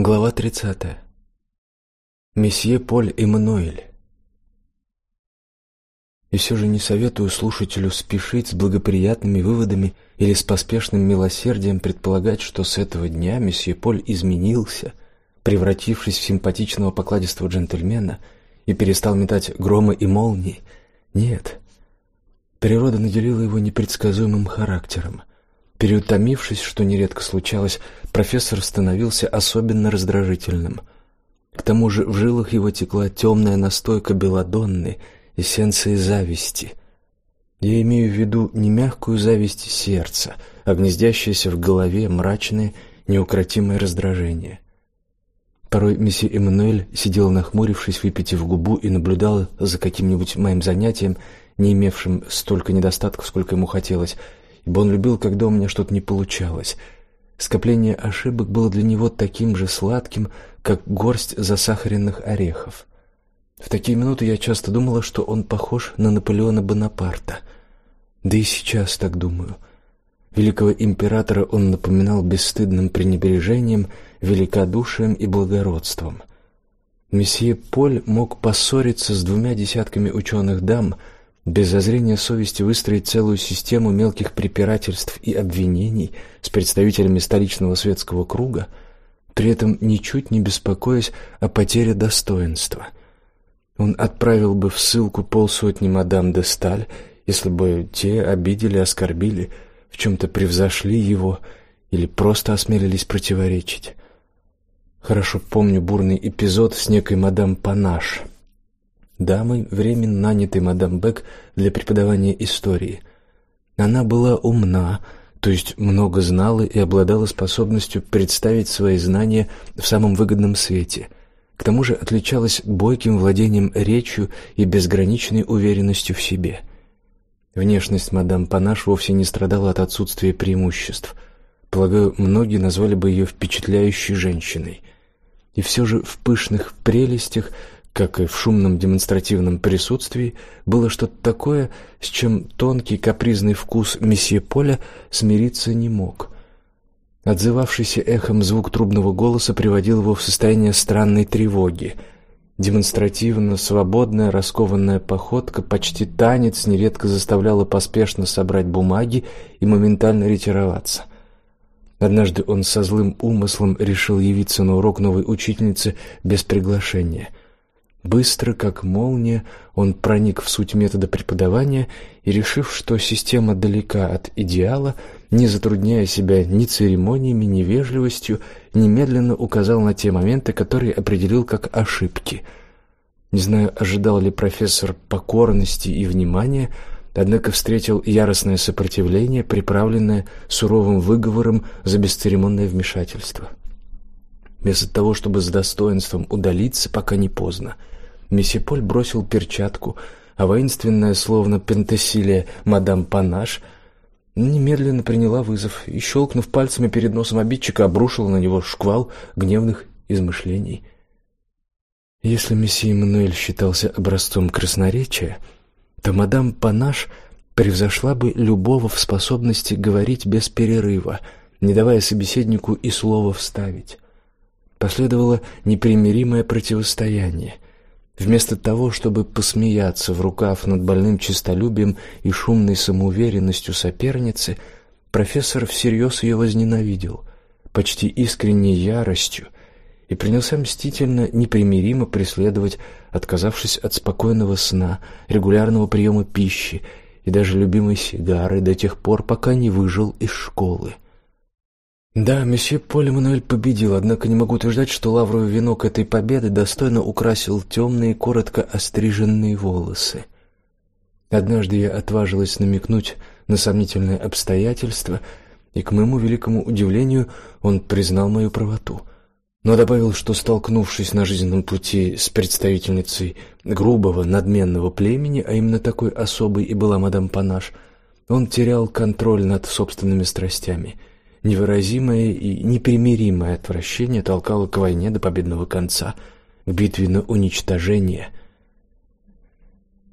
Глава 30. Месье Поль Эммануэль. И все же не советую слушателю спешить с благоприятными выводами или с поспешным милосердием предполагать, что с этого дня месье Поль изменился, превратившись в симпатичного покладистого джентльмена и перестал метать громы и молнии. Нет. Природа наделила его непредсказуемым характером. Переутомившись, что нередко случалось, профессор становился особенно раздражительным. К тому же в жилах его текла темная настойка белладонны, эссенции зависти. Я имею в виду не мягкую зависть сердца, а гнездящееся в голове мрачное, неукротимое раздражение. Порой месье Эммануэль сидел нахмурившись, выпитив губу и наблюдал за каким-нибудь моим занятием, не имевшим столько недостатков, сколько ему хотелось, ибо он любил, когда у меня что-то не получалось. Скопление ошибок было для него таким же сладким, как горсть засахаренных орехов. В такие минуты я часто думала, что он похож на Наполеона Бонапарта. Да и сейчас так думаю. Великого императора он напоминал бесстыдным пренебрежением, великодушием и благородством. Месье Поль мог поссориться с двумя десятками ученых дам, без зазрения совести выстроить целую систему мелких препирательств и обвинений с представителями столичного светского круга, при этом ничуть не беспокоясь о потере достоинства. Он отправил бы в ссылку полсотни мадам де Сталь, если бы те обидели, оскорбили, в чем то превзошли его или просто осмелились противоречить. Хорошо помню бурный эпизод с некой мадам Панаш — дамой, временно нанятой мадам Бек для преподавания истории. Она была умна, то есть много знала и обладала способностью представить свои знания в самом выгодном свете. К тому же отличалась бойким владением речью и безграничной уверенностью в себе. Внешность мадам Панаш вовсе не страдала от отсутствия преимуществ. Полагаю, многие назвали бы ее впечатляющей женщиной. И все же в пышных прелестях как и в шумном демонстративном присутствии, было что-то такое, с чем тонкий капризный вкус месье Поля смириться не мог. Отзывавшийся эхом звук трубного голоса приводил его в состояние странной тревоги. Демонстративно свободная, раскованная походка, почти танец, нередко заставляла поспешно собрать бумаги и моментально ретироваться. Однажды он со злым умыслом решил явиться на урок новой учительницы без приглашения. Быстро, как молния, он проник в суть метода преподавания и, решив, что система далека от идеала, не затрудняя себя ни церемониями, ни вежливостью, немедленно указал на те моменты, которые определил как ошибки. Не знаю, ожидал ли профессор покорности и внимания, однако встретил яростное сопротивление, приправленное суровым выговором за бесцеремонное вмешательство. Вместо того, чтобы с достоинством удалиться, пока не поздно, месье Поль бросил перчатку, а воинственная, словно пентасилия, мадам Панаш немедленно приняла вызов и, щелкнув пальцами перед носом обидчика, обрушила на него шквал гневных измышлений. Если месье Эммануэль считался образцом красноречия, то мадам Панаш превзошла бы любого в способности говорить без перерыва, не давая собеседнику и слова вставить. Последовало непримиримое противостояние. Вместо того, чтобы посмеяться в рукав над больным честолюбием и шумной самоуверенностью соперницы, профессор всерьез ее возненавидел, почти искренней яростью, и принялся мстительно, непримиримо преследовать, отказавшись от спокойного сна, регулярного приема пищи и даже любимой сигары до тех пор, пока не выжил из школы. Да, месье Поль Эммануэль победил, однако не могу утверждать, что лавровый венок этой победы достойно украсил темные, коротко остриженные волосы. Однажды я отважилась намекнуть на сомнительное обстоятельство, и к моему великому удивлению он признал мою правоту. Но добавил, что столкнувшись на жизненном пути с представительницей грубого, надменного племени, а именно такой особой и была мадам Панаш, он терял контроль над собственными страстями — Невыразимое и непримиримое отвращение толкало к войне до победного конца, к битве на уничтожение.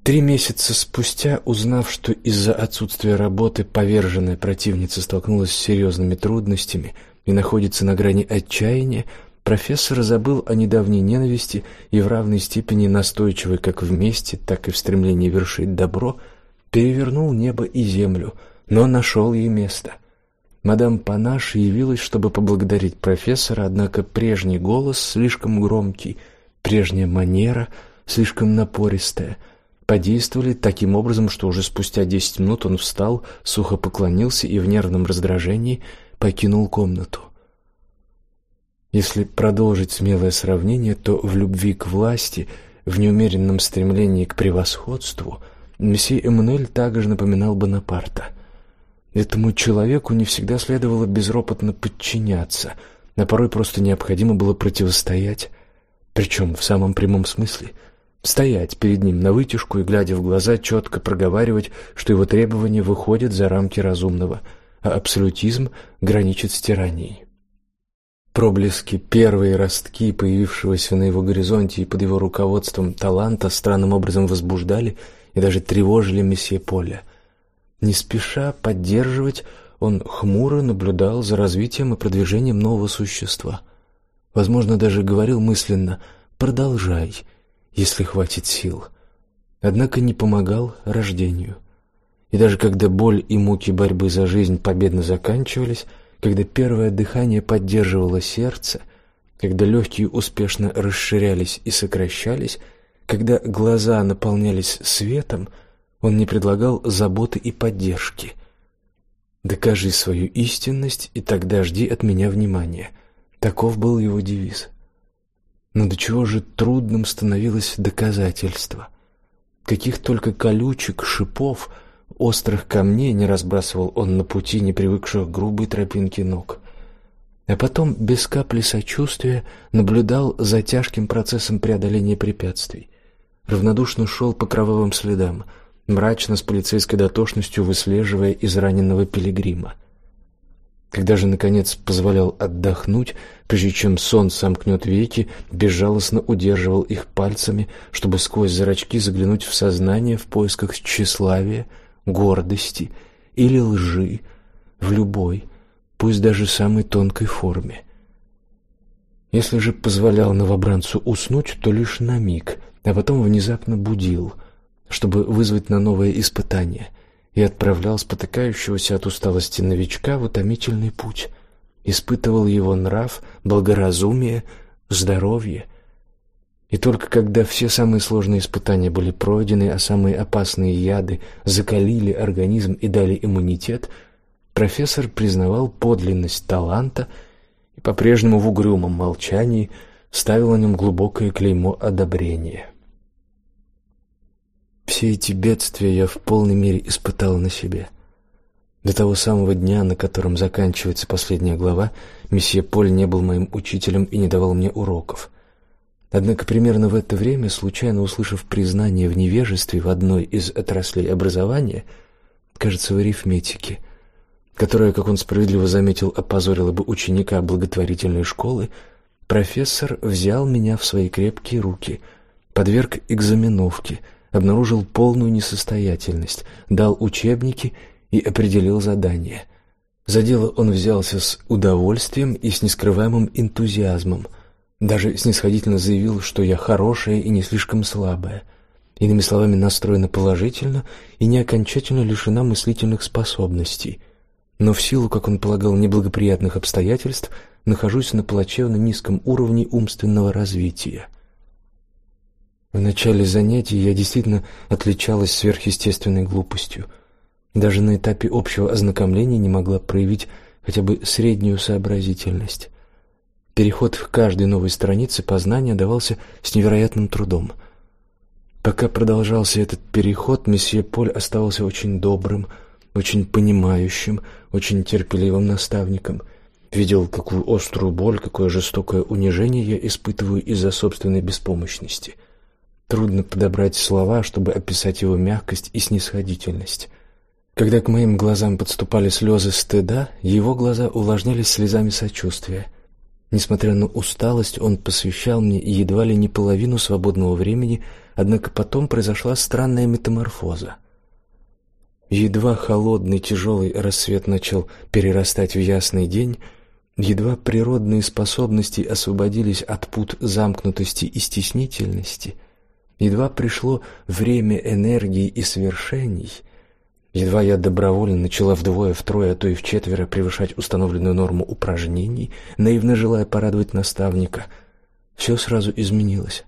Три месяца спустя, узнав, что из-за отсутствия работы поверженная противница столкнулась с серьезными трудностями и находится на грани отчаяния, профессор забыл о недавней ненависти и в равной степени настойчивый как в мести, так и в стремлении вершить добро, перевернул небо и землю, но нашел ей место. Мадам Панаш явилась, чтобы поблагодарить профессора, однако прежний голос слишком громкий, прежняя манера слишком напористая подействовали таким образом, что уже спустя десять минут он встал, сухо поклонился и в нервном раздражении покинул комнату. Если продолжить смелое сравнение, то в любви к власти, в неумеренном стремлении к превосходству, месье Эммануэль также напоминал Бонапарта. Этому человеку не всегда следовало безропотно подчиняться, а порой просто необходимо было противостоять, причем в самом прямом смысле — стоять перед ним на вытяжку и глядя в глаза четко проговаривать, что его требования выходят за рамки разумного, а абсолютизм граничит с тиранией. Проблески, первые ростки появившегося на его горизонте и под его руководством таланта странным образом возбуждали и даже тревожили месье Поля. Не спеша поддерживать, он хмуро наблюдал за развитием и продвижением нового существа. Возможно, даже говорил мысленно: "Продолжай, если хватит сил". Однако не помогал рождению. И даже когда боль и муки борьбы за жизнь победно заканчивались, когда первое дыхание поддерживало сердце, когда легкие успешно расширялись и сокращались, когда глаза наполнялись светом, он не предлагал заботы и поддержки. Докажи свою истинность, и тогда жди от меня внимания. Таков был его девиз. Но до чего же трудным становилось доказательство? Каких только колючек, шипов, Острых камней не разбрасывал он на пути не привыкших к грубой тропинке ног. А потом без капли сочувствия наблюдал за тяжким процессом преодоления препятствий. Равнодушно шел по кровавым следам, мрачно с полицейской дотошностью выслеживая израненного пилигрима. Когда же наконец позволял отдохнуть, прежде чем сон сомкнет веки, безжалостно удерживал их пальцами, чтобы сквозь зрачки заглянуть в сознание в поисках тщеславия, гордости или лжи в любой, пусть даже самой тонкой форме. Если же позволял новобранцу уснуть, то лишь на миг, а потом внезапно будил, чтобы вызвать на новое испытание, и отправлял спотыкающегося от усталости новичка в утомительный путь, испытывал его нрав, благоразумие, здоровье и только когда все самые сложные испытания были пройдены, а самые опасные яды закалили организм и дали иммунитет, профессор признавал подлинность таланта и по-прежнему в угрюмом молчании ставил на нем глубокое клеймо одобрения. Все эти бедствия я в полной мере испытал на себе. До того самого дня, на котором заканчивается последняя глава, месье Поль не был моим учителем и не давал мне уроков. Однако примерно в это время, случайно услышав признание в невежестве в одной из отраслей образования, кажется, в арифметике, которая, как он справедливо заметил, опозорила бы ученика благотворительной школы, профессор взял меня в свои крепкие руки, подверг экзаменовке, обнаружил полную несостоятельность, дал учебники и определил задание. За дело он взялся с удовольствием и с нескрываемым энтузиазмом. Даже снисходительно заявил, что я хорошая и не слишком слабая. Иными словами, настроена положительно и не окончательно лишена мыслительных способностей. Но в силу, как он полагал, неблагоприятных обстоятельств, нахожусь на плачевно низком уровне умственного развития. В начале занятий я действительно отличалась сверхъестественной глупостью. Даже на этапе общего ознакомления не могла проявить хотя бы среднюю сообразительность. Переход к каждой новой странице познания давался с невероятным трудом. Пока продолжался этот переход, месье Поль оставался очень добрым, очень понимающим, очень терпеливым наставником. Видел, какую острую боль, какое жестокое унижение я испытываю из-за собственной беспомощности. Трудно подобрать слова, чтобы описать его мягкость и снисходительность. Когда к моим глазам подступали слезы стыда, его глаза увлажнялись слезами сочувствия. Несмотря на усталость, он посвящал мне едва ли не половину свободного времени, однако потом произошла странная метаморфоза. Едва холодный тяжелый рассвет начал перерастать в ясный день, Едва природные способности освободились от пут замкнутости и стеснительности, едва пришло время энергии и свершений, едва я добровольно начала вдвое, втрое, а то и вчетверо превышать установленную норму упражнений, наивно желая порадовать наставника, все сразу изменилось.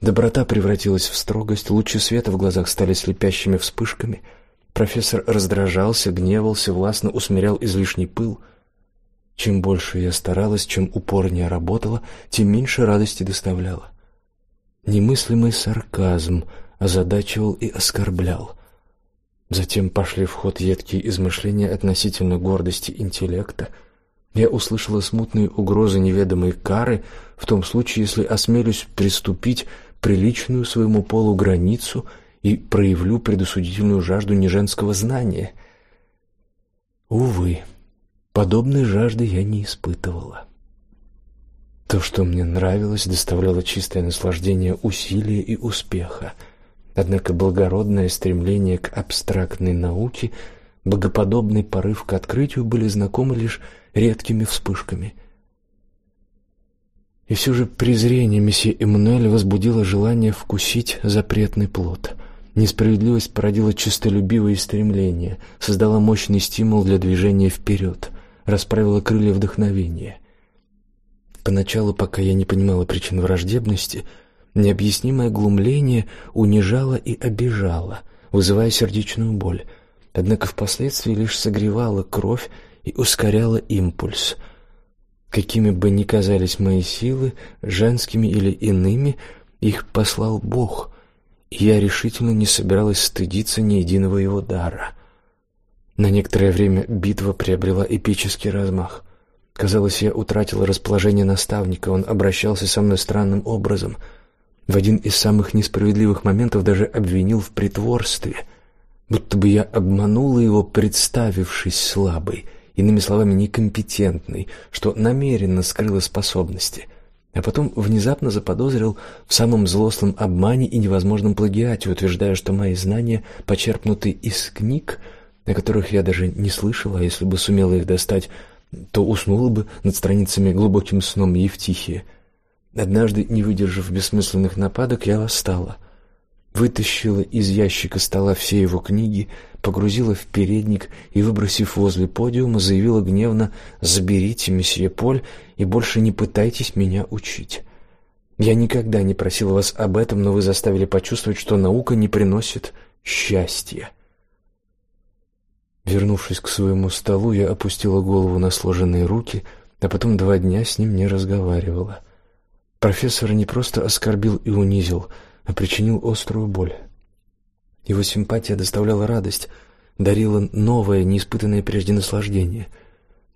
Доброта превратилась в строгость, лучи света в глазах стали слепящими вспышками. Профессор раздражался, гневался, властно усмирял излишний пыл — чем больше я старалась, чем упорнее работала, тем меньше радости доставляла. Немыслимый сарказм озадачивал и оскорблял. Затем пошли в ход едкие измышления относительно гордости интеллекта. Я услышала смутные угрозы неведомой кары в том случае, если осмелюсь приступить приличную своему полу границу и проявлю предосудительную жажду неженского знания. Увы, Подобной жажды я не испытывала. То, что мне нравилось, доставляло чистое наслаждение усилия и успеха. Однако благородное стремление к абстрактной науке, богоподобный порыв к открытию были знакомы лишь редкими вспышками. И все же презрение месье Эммануэля возбудило желание вкусить запретный плод. Несправедливость породила честолюбивые стремления, создала мощный стимул для движения вперед расправила крылья вдохновения. Поначалу, пока я не понимала причин враждебности, необъяснимое глумление унижало и обижало, вызывая сердечную боль. Однако впоследствии лишь согревало кровь и ускоряло импульс. Какими бы ни казались мои силы, женскими или иными, их послал Бог, и я решительно не собиралась стыдиться ни единого его дара. На некоторое время битва приобрела эпический размах. Казалось, я утратил расположение наставника, он обращался со мной странным образом. В один из самых несправедливых моментов даже обвинил в притворстве, будто бы я обманула его, представившись слабой, иными словами, некомпетентной, что намеренно скрыла способности. А потом внезапно заподозрил в самом злостном обмане и невозможном плагиате, утверждая, что мои знания почерпнуты из книг, о которых я даже не слышала, а если бы сумела их достать, то уснула бы над страницами глубоким сном Евтихия. Однажды, не выдержав бессмысленных нападок, я восстала, вытащила из ящика стола все его книги, погрузила в передник и, выбросив возле подиума, заявила гневно: "Заберите месье Поль и больше не пытайтесь меня учить. Я никогда не просила вас об этом, но вы заставили почувствовать, что наука не приносит счастья". Вернувшись к своему столу, я опустила голову на сложенные руки, а потом два дня с ним не разговаривала. Профессор не просто оскорбил и унизил, а причинил острую боль. Его симпатия доставляла радость, дарила новое, неиспытанное прежде наслаждение.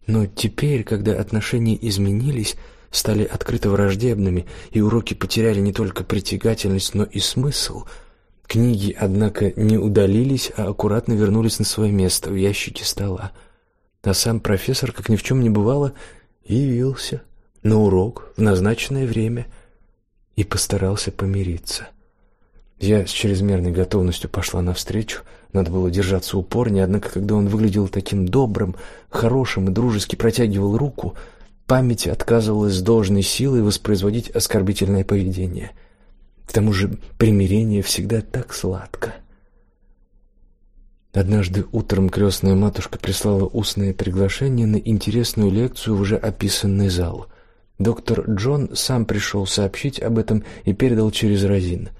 Но теперь, когда отношения изменились, стали открыто враждебными, и уроки потеряли не только притягательность, но и смысл — Книги, однако, не удалились, а аккуратно вернулись на свое место в ящике стола. А сам профессор, как ни в чем не бывало, явился на урок в назначенное время и постарался помириться. Я с чрезмерной готовностью пошла навстречу. Надо было держаться упорнее, однако когда он выглядел таким добрым, хорошим и дружески протягивал руку, память отказывалась с должной силой воспроизводить оскорбительное поведение — к тому же примирение всегда так сладко. Однажды утром крестная матушка прислала устное приглашение на интересную лекцию в уже описанный зал. Доктор Джон сам пришел сообщить об этом и передал через Розин.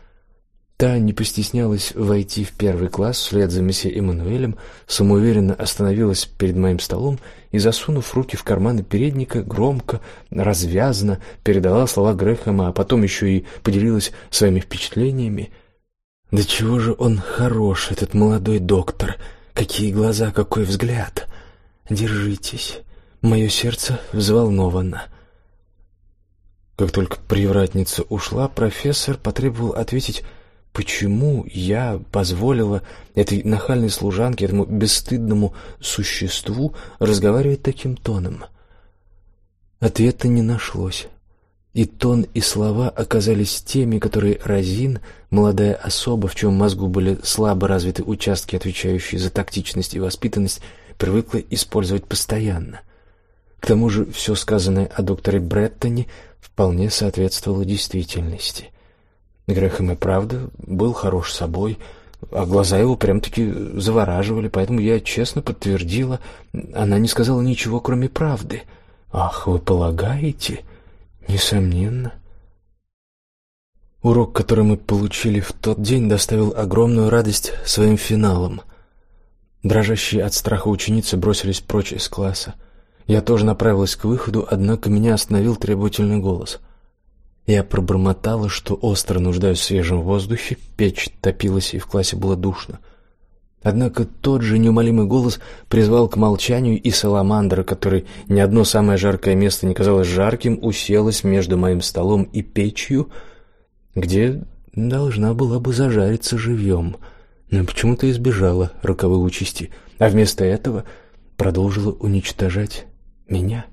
Та не постеснялась войти в первый класс вслед за месье Эммануэлем, самоуверенно остановилась перед моим столом и, засунув руки в карманы передника, громко, развязно передала слова Грэхэма, а потом еще и поделилась своими впечатлениями. Да чего же он хорош, этот молодой доктор! Какие глаза, какой взгляд! Держитесь, мое сердце взволновано. Как только привратница ушла, профессор потребовал ответить Почему я позволила этой нахальной служанке, этому бесстыдному существу разговаривать таким тоном? Ответа не нашлось. И тон, и слова оказались теми, которые Разин, молодая особа, в чем мозгу были слабо развиты участки, отвечающие за тактичность и воспитанность, привыкла использовать постоянно. К тому же все сказанное о докторе Бреттоне вполне соответствовало действительности. Грехом и правда был хорош собой, а глаза его прям-таки завораживали, поэтому я честно подтвердила. Она не сказала ничего, кроме правды. «Ах, вы полагаете?» «Несомненно». Урок, который мы получили в тот день, доставил огромную радость своим финалом. Дрожащие от страха ученицы бросились прочь из класса. Я тоже направилась к выходу, однако меня остановил требовательный голос. Я пробормотала, что остро нуждаюсь в свежем воздухе, печь топилась и в классе было душно. Однако тот же неумолимый голос призвал к молчанию, и саламандра, которой ни одно самое жаркое место не казалось жарким, уселась между моим столом и печью, где должна была бы зажариться живьем, но почему-то избежала роковой участи, а вместо этого продолжила уничтожать меня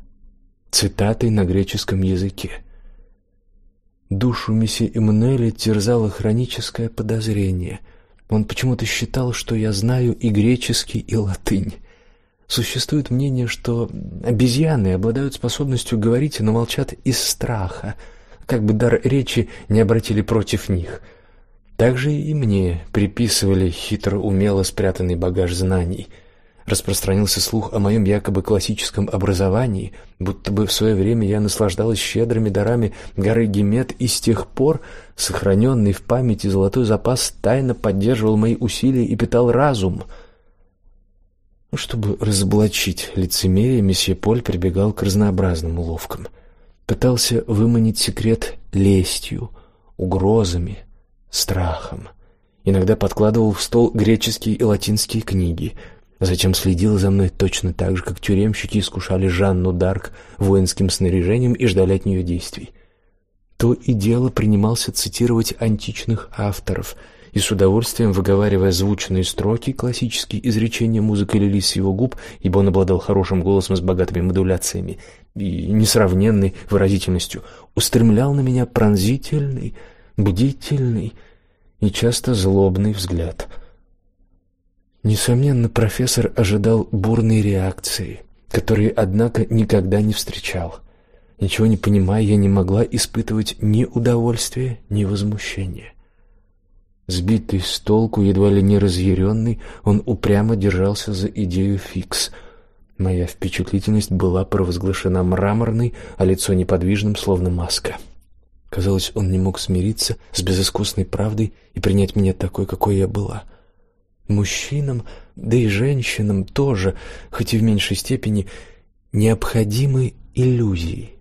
цитатой на греческом языке. Душу месье Эммануэля терзало хроническое подозрение. Он почему-то считал, что я знаю и греческий, и латынь. Существует мнение, что обезьяны обладают способностью говорить, но молчат из страха, как бы дар речи не обратили против них. Также и мне приписывали хитро умело спрятанный багаж знаний — распространился слух о моем якобы классическом образовании, будто бы в свое время я наслаждалась щедрыми дарами горы Гемет, и с тех пор сохраненный в памяти золотой запас тайно поддерживал мои усилия и питал разум. Ну, чтобы разоблачить лицемерие, месье Поль прибегал к разнообразным уловкам. Пытался выманить секрет лестью, угрозами, страхом. Иногда подкладывал в стол греческие и латинские книги — Затем следил за мной точно так же, как тюремщики искушали Жанну Дарк воинским снаряжением и ждали от нее действий. То и дело принимался цитировать античных авторов и с удовольствием выговаривая звучные строки, классические изречения музыкой лились с его губ, ибо он обладал хорошим голосом с богатыми модуляциями и несравненной выразительностью, устремлял на меня пронзительный, бдительный и часто злобный взгляд — Несомненно, профессор ожидал бурной реакции, которой, однако, никогда не встречал. Ничего не понимая, я не могла испытывать ни удовольствия, ни возмущения. Сбитый с толку, едва ли не разъяренный, он упрямо держался за идею фикс. Моя впечатлительность была провозглашена мраморной, а лицо неподвижным, словно маска. Казалось, он не мог смириться с безыскусной правдой и принять меня такой, какой я была — Мужчинам, да и женщинам тоже, хоть и в меньшей степени, необходимы иллюзии.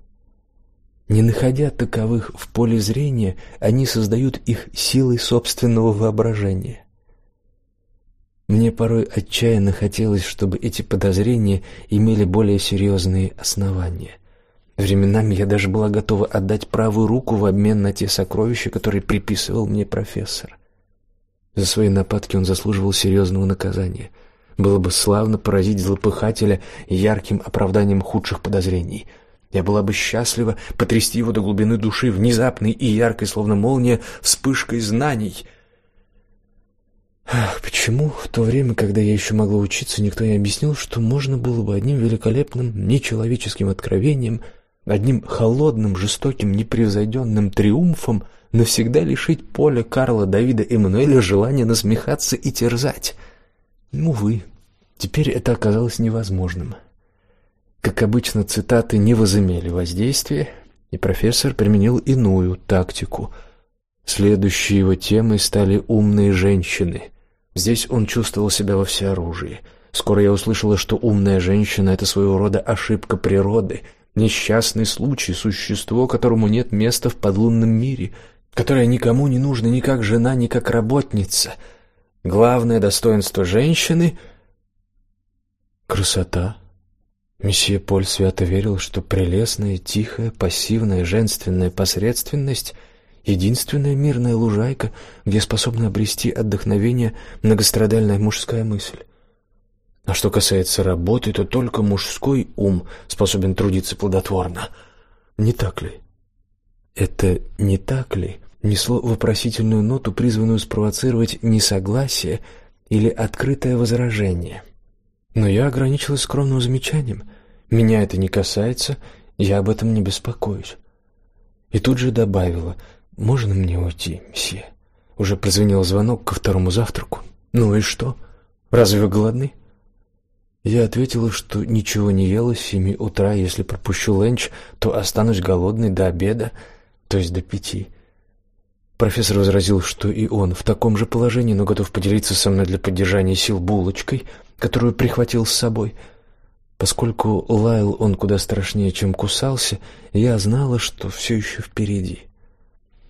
Не находя таковых в поле зрения, они создают их силой собственного воображения. Мне порой отчаянно хотелось, чтобы эти подозрения имели более серьезные основания. Временами я даже была готова отдать правую руку в обмен на те сокровища, которые приписывал мне профессор. За свои нападки он заслуживал серьезного наказания. Было бы славно поразить злопыхателя ярким оправданием худших подозрений. Я была бы счастлива потрясти его до глубины души внезапной и яркой, словно молния, вспышкой знаний. Ах, почему в то время, когда я еще могла учиться, никто не объяснил, что можно было бы одним великолепным нечеловеческим откровением, одним холодным, жестоким, непревзойденным триумфом навсегда лишить Поля, Карла, Давида Эммануэля желания насмехаться и терзать. Ну вы, теперь это оказалось невозможным. Как обычно, цитаты не возымели воздействия, и профессор применил иную тактику. Следующей его темой стали умные женщины. Здесь он чувствовал себя во всеоружии. Скоро я услышала, что умная женщина это своего рода ошибка природы, несчастный случай, существо, которому нет места в подлунном мире — которая никому не нужна ни как жена, ни как работница. Главное достоинство женщины красота. Месье Поль свято верил, что прелестная, тихая, пассивная, женственная посредственность единственная мирная лужайка, где способна обрести отдохновение многострадальная мужская мысль. А что касается работы, то только мужской ум способен трудиться плодотворно. Не так ли? Это не так ли? Несло вопросительную ноту, призванную спровоцировать несогласие или открытое возражение. Но я ограничилась скромным замечанием. Меня это не касается, я об этом не беспокоюсь. И тут же добавила: "Можно мне уйти, месье?" Уже прозвенел звонок ко второму завтраку. Ну и что? Разве вы голодны? Я ответила, что ничего не ела с семи утра, если пропущу ленч, то останусь голодной до обеда, то есть до пяти. Профессор возразил, что и он в таком же положении, но готов поделиться со мной для поддержания сил булочкой, которую прихватил с собой. Поскольку лаял он куда страшнее, чем кусался, я знала, что все еще впереди.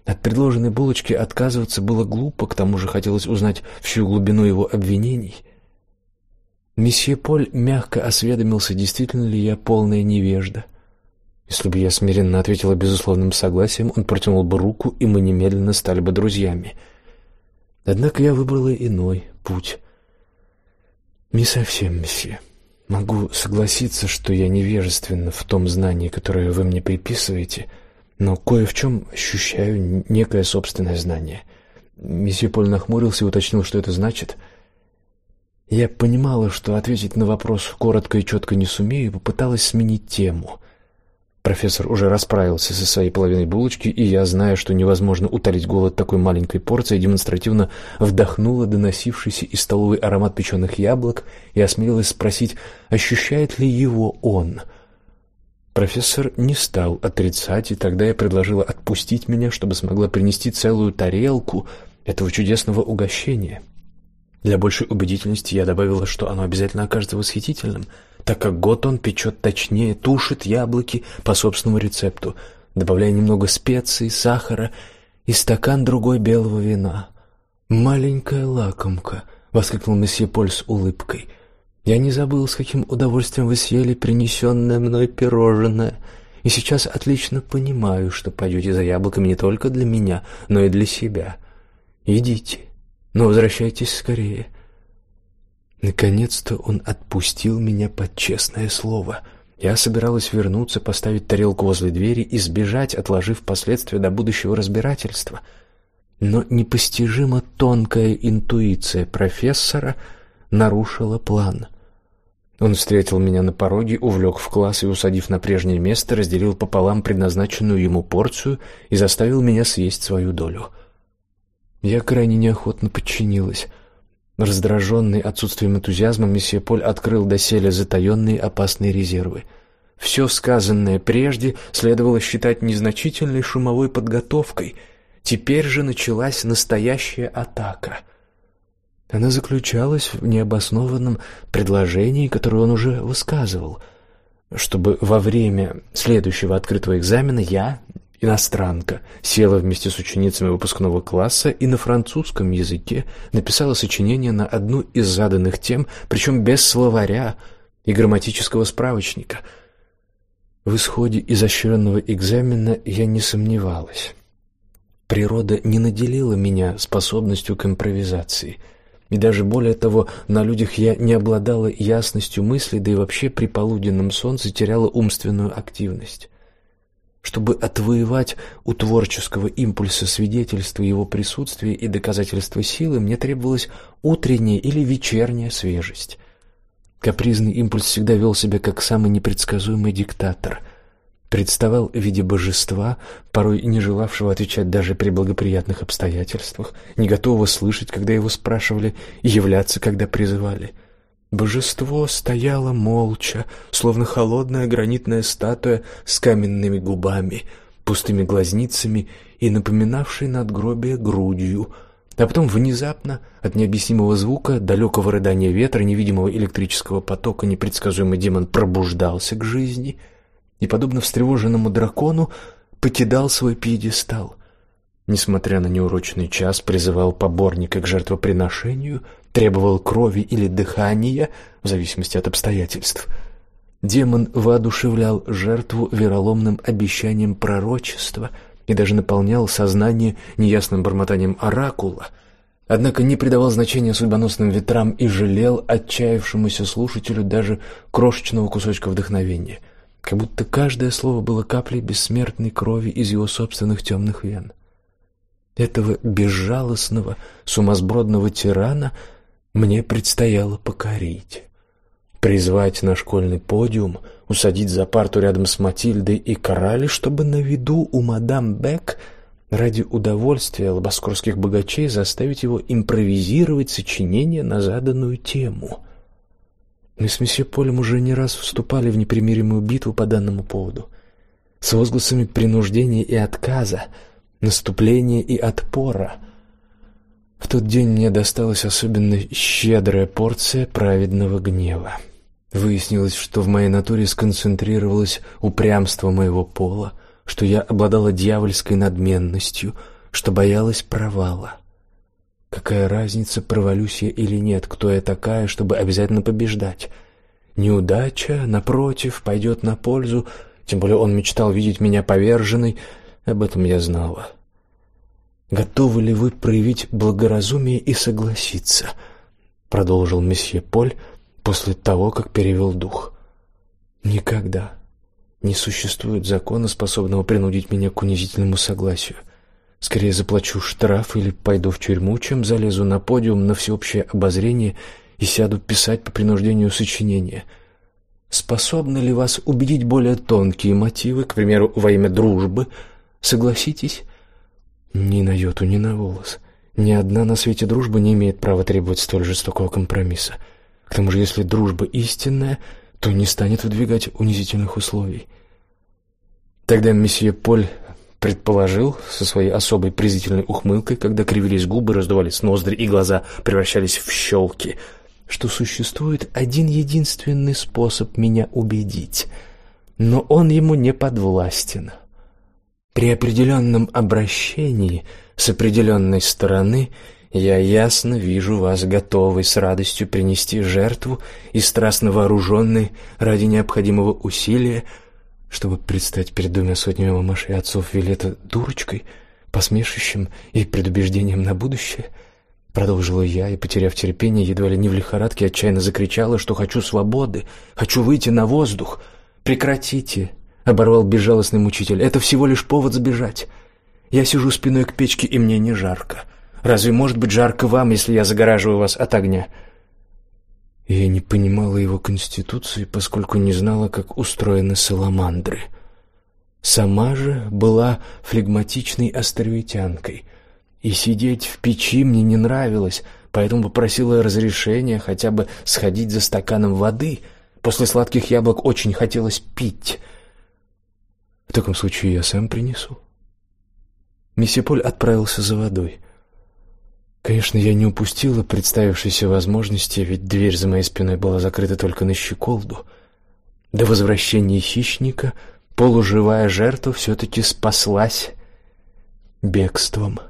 От предложенной булочки отказываться было глупо, к тому же хотелось узнать всю глубину его обвинений. Месье Поль мягко осведомился, действительно ли я полная невежда. Если бы я смиренно ответила безусловным согласием, он протянул бы руку, и мы немедленно стали бы друзьями. Однако я выбрала иной путь. Не совсем, месье. Могу согласиться, что я невежественна в том знании, которое вы мне приписываете — но кое в чем ощущаю некое собственное знание. Месье Поль нахмурился и уточнил, что это значит. Я понимала, что ответить на вопрос коротко и четко не сумею, и попыталась сменить тему. Профессор уже расправился со своей половиной булочки, и я, зная, что невозможно утолить голод такой маленькой порцией, демонстративно вдохнула доносившийся из столовой аромат печеных яблок и осмелилась спросить, ощущает ли его он — Профессор не стал отрицать, и тогда я предложила отпустить меня, чтобы смогла принести целую тарелку этого чудесного угощения. Для большей убедительности я добавила, что оно обязательно окажется восхитительным, так как год он печет точнее, тушит яблоки по собственному рецепту, добавляя немного специй, сахара и стакан другой белого вина. Маленькая лакомка, воскликнул месье Поль с улыбкой. Я не забыл, с каким удовольствием вы съели принесенное мной пирожное, и сейчас отлично понимаю, что пойдете за яблоками не только для меня, но и для себя. Идите, но возвращайтесь скорее. Наконец-то он отпустил меня под честное слово. Я собиралась вернуться, поставить тарелку возле двери и сбежать, отложив последствия до будущего разбирательства. Но непостижимо тонкая интуиция профессора нарушила план. Он встретил меня на пороге, увлек в класс и, усадив на прежнее место, разделил пополам предназначенную ему порцию и заставил меня съесть свою долю. Я крайне неохотно подчинилась. Раздраженный отсутствием энтузиазма, месье Поль открыл доселе затаенные опасные резервы. Все сказанное прежде следовало считать незначительной шумовой подготовкой. Теперь же началась настоящая атака — она заключалась в необоснованном предложении, которое он уже высказывал, чтобы во время следующего открытого экзамена я, иностранка, села вместе с ученицами выпускного класса и на французском языке написала сочинение на одну из заданных тем, причем без словаря и грамматического справочника. В исходе изощренного экзамена я не сомневалась. Природа не наделила меня способностью к импровизации — и даже более того, на людях я не обладала ясностью мысли, да и вообще при полуденном солнце теряла умственную активность. Чтобы отвоевать у творческого импульса свидетельство его присутствия и доказательство силы, мне требовалась утренняя или вечерняя свежесть. Капризный импульс всегда вел себя как самый непредсказуемый диктатор — представал в виде божества, порой не желавшего отвечать даже при благоприятных обстоятельствах, не готового слышать, когда его спрашивали, и являться, когда призывали. Божество стояло молча, словно холодная гранитная статуя с каменными губами, пустыми глазницами и напоминавшей надгробие грудью. А потом внезапно, от необъяснимого звука, далекого рыдания ветра, невидимого электрического потока, непредсказуемый демон пробуждался к жизни — и, подобно встревоженному дракону, покидал свой пьедестал. Несмотря на неурочный час, призывал поборника к жертвоприношению, требовал крови или дыхания, в зависимости от обстоятельств. Демон воодушевлял жертву вероломным обещанием пророчества и даже наполнял сознание неясным бормотанием оракула. Однако не придавал значения судьбоносным ветрам и жалел отчаявшемуся слушателю даже крошечного кусочка вдохновения — как будто каждое слово было каплей бессмертной крови из его собственных темных вен. Этого безжалостного, сумасбродного тирана мне предстояло покорить. призвать на школьный подиум, усадить за парту рядом с Матильдой и Корали, чтобы на виду у мадам Бек ради удовольствия лобоскорских богачей заставить его импровизировать сочинение на заданную тему. Мы с месье Полем уже не раз вступали в непримиримую битву по данному поводу, с возгласами принуждения и отказа, наступления и отпора. В тот день мне досталась особенно щедрая порция праведного гнева. Выяснилось, что в моей натуре сконцентрировалось упрямство моего пола, что я обладала дьявольской надменностью, что боялась провала. Какая разница, провалюсь я или нет, кто я такая, чтобы обязательно побеждать? Неудача, напротив, пойдет на пользу, тем более он мечтал видеть меня поверженной, об этом я знала. Готовы ли вы проявить благоразумие и согласиться? продолжил месье Поль после того, как перевел дух. Никогда не существует закона, способного принудить меня к унизительному согласию. Скорее заплачу штраф или пойду в тюрьму, чем залезу на подиум на всеобщее обозрение и сяду писать по принуждению сочинения. Способны ли вас убедить более тонкие мотивы, к примеру, во имя дружбы? Согласитесь? Ни на йоту, ни на волос. Ни одна на свете дружба не имеет права требовать столь жестокого компромисса. К тому же, если дружба истинная, то не станет выдвигать унизительных условий. Тогда месье Поль предположил со своей особой презрительной ухмылкой, когда кривились губы, раздувались ноздри и глаза превращались в щелки, что существует один единственный способ меня убедить, но он ему не подвластен. При определенном обращении с определенной стороны я ясно вижу вас готовой с радостью принести жертву и страстно вооруженной ради необходимого усилия, чтобы предстать перед двумя сотнями мамаш и отцов Вилета дурочкой, посмешищем и предубеждением на будущее. Продолжила я и, потеряв терпение, едва ли не в лихорадке, отчаянно закричала, что хочу свободы, хочу выйти на воздух. Прекратите, оборвал безжалостный мучитель. Это всего лишь повод сбежать. Я сижу спиной к печке, и мне не жарко. Разве может быть жарко вам, если я загораживаю вас от огня? Я не понимала его конституции, поскольку не знала, как устроены саламандры. Сама же была флегматичной островитянкой, и сидеть в печи мне не нравилось, поэтому попросила разрешения хотя бы сходить за стаканом воды. После сладких яблок очень хотелось пить. В таком случае я сам принесу. Месье Поль отправился за водой. Конечно, я не упустила представившейся возможности, ведь дверь за моей спиной была закрыта только на щеколду. До возвращения хищника полуживая жертва все таки спаслась бегством.